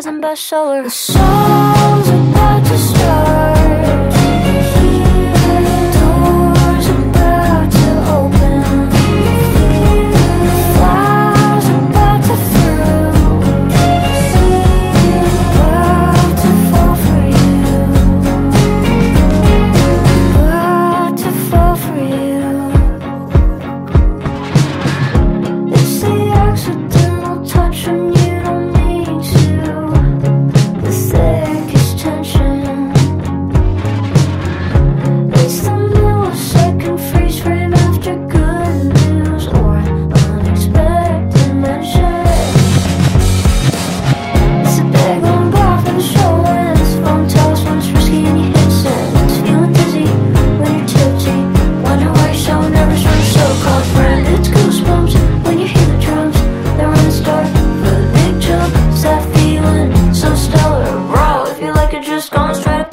wasn't by shower. The show's about to start.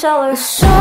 shallow. So